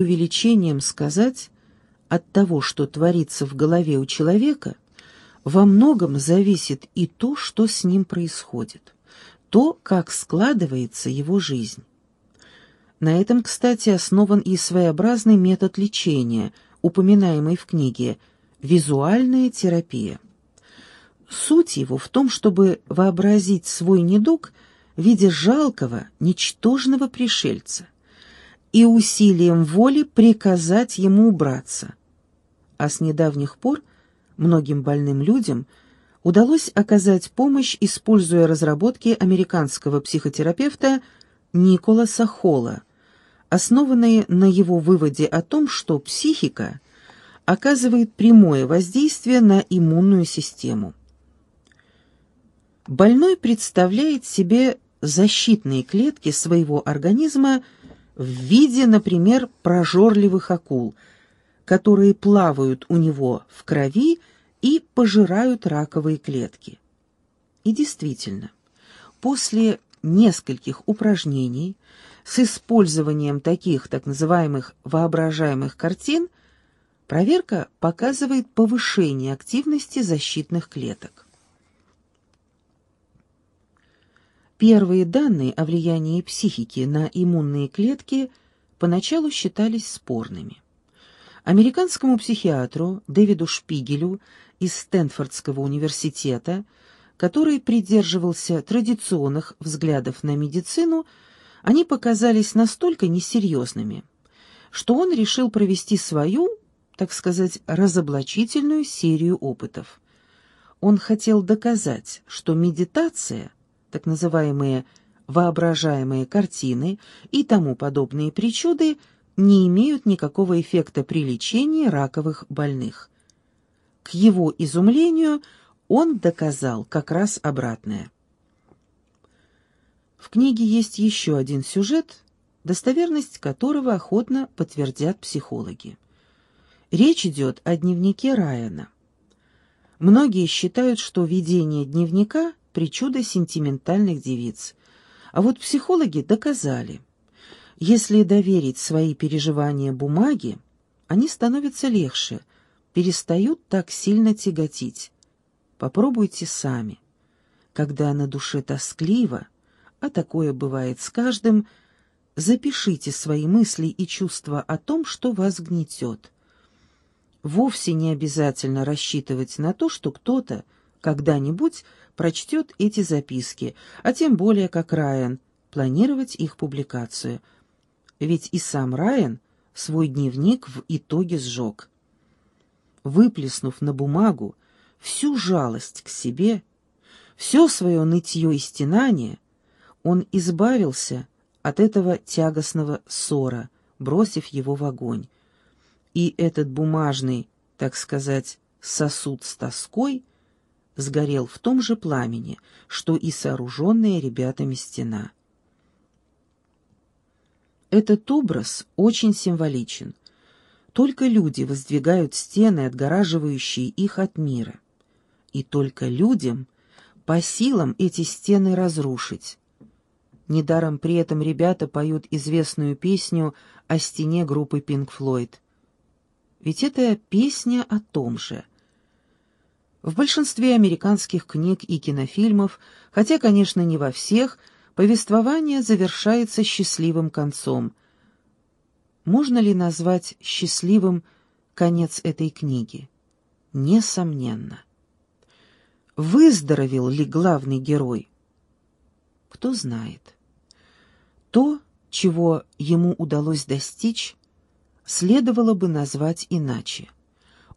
увеличением сказать, от того, что творится в голове у человека, во многом зависит и то, что с ним происходит, то, как складывается его жизнь. На этом, кстати, основан и своеобразный метод лечения, упоминаемый в книге «Визуальная терапия». Суть его в том, чтобы вообразить свой недуг в виде жалкого, ничтожного пришельца и усилием воли приказать ему убраться. А с недавних пор многим больным людям удалось оказать помощь, используя разработки американского психотерапевта Николаса Холла, основанные на его выводе о том, что психика оказывает прямое воздействие на иммунную систему. Больной представляет себе защитные клетки своего организма в виде, например, прожорливых акул, которые плавают у него в крови и пожирают раковые клетки. И действительно, после нескольких упражнений с использованием таких так называемых воображаемых картин проверка показывает повышение активности защитных клеток. Первые данные о влиянии психики на иммунные клетки поначалу считались спорными. Американскому психиатру Дэвиду Шпигелю из Стэнфордского университета, который придерживался традиционных взглядов на медицину, они показались настолько несерьезными, что он решил провести свою, так сказать, разоблачительную серию опытов. Он хотел доказать, что медитация – так называемые воображаемые картины и тому подобные причуды не имеют никакого эффекта при лечении раковых больных. К его изумлению он доказал как раз обратное. В книге есть еще один сюжет, достоверность которого охотно подтвердят психологи. Речь идет о дневнике Райана. Многие считают, что ведение дневника причуда сентиментальных девиц. А вот психологи доказали, если доверить свои переживания бумаге, они становятся легче, перестают так сильно тяготить. Попробуйте сами. Когда на душе тоскливо, а такое бывает с каждым, запишите свои мысли и чувства о том, что вас гнетет. Вовсе не обязательно рассчитывать на то, что кто-то когда-нибудь прочтет эти записки, а тем более как Райан, планировать их публикацию. Ведь и сам Райан свой дневник в итоге сжег. Выплеснув на бумагу всю жалость к себе, все свое нытье и стенание, он избавился от этого тягостного ссора, бросив его в огонь. И этот бумажный, так сказать, сосуд с тоской — сгорел в том же пламени, что и сооруженная ребятами стена. Этот образ очень символичен. Только люди воздвигают стены, отгораживающие их от мира. И только людям по силам эти стены разрушить. Недаром при этом ребята поют известную песню о стене группы Pink Floyd. Ведь это песня о том же — в большинстве американских книг и кинофильмов, хотя, конечно, не во всех, повествование завершается счастливым концом. Можно ли назвать счастливым конец этой книги? Несомненно. Выздоровел ли главный герой? Кто знает. То, чего ему удалось достичь, следовало бы назвать иначе.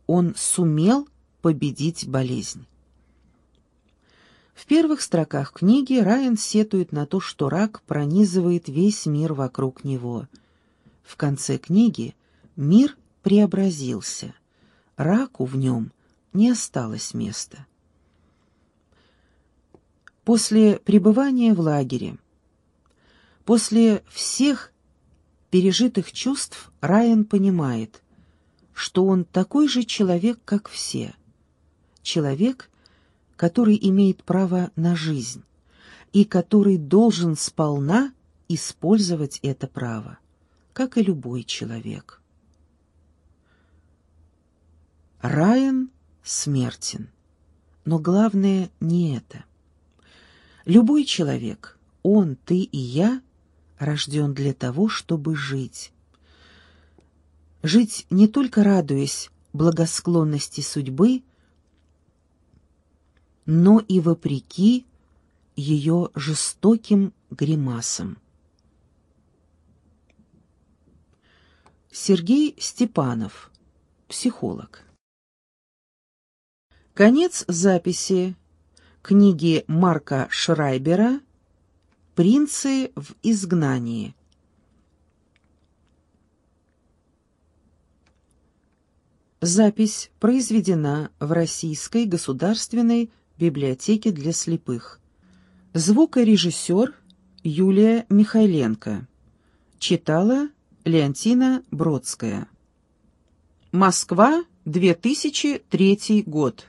Он сумел победить болезнь. В первых строках книги Райан сетует на то, что рак пронизывает весь мир вокруг него. В конце книги мир преобразился. Раку в нем не осталось места. После пребывания в лагере, после всех пережитых чувств Райан понимает, что он такой же человек, как все – человек, который имеет право на жизнь и который должен сполна использовать это право. как и любой человек. Райан смертен, но главное не это. Любой человек, он, ты и я, рожден для того, чтобы жить. Жить не только радуясь благосклонности судьбы, но и вопреки ее жестоким гримасам. Сергей Степанов, психолог. Конец записи книги Марка Шрайбера «Принцы в изгнании». Запись произведена в Российской государственной библиотеке для слепых. Звукорежиссер Юлия Михайленко. Читала Леонтина Бродская. Москва, 2003 год.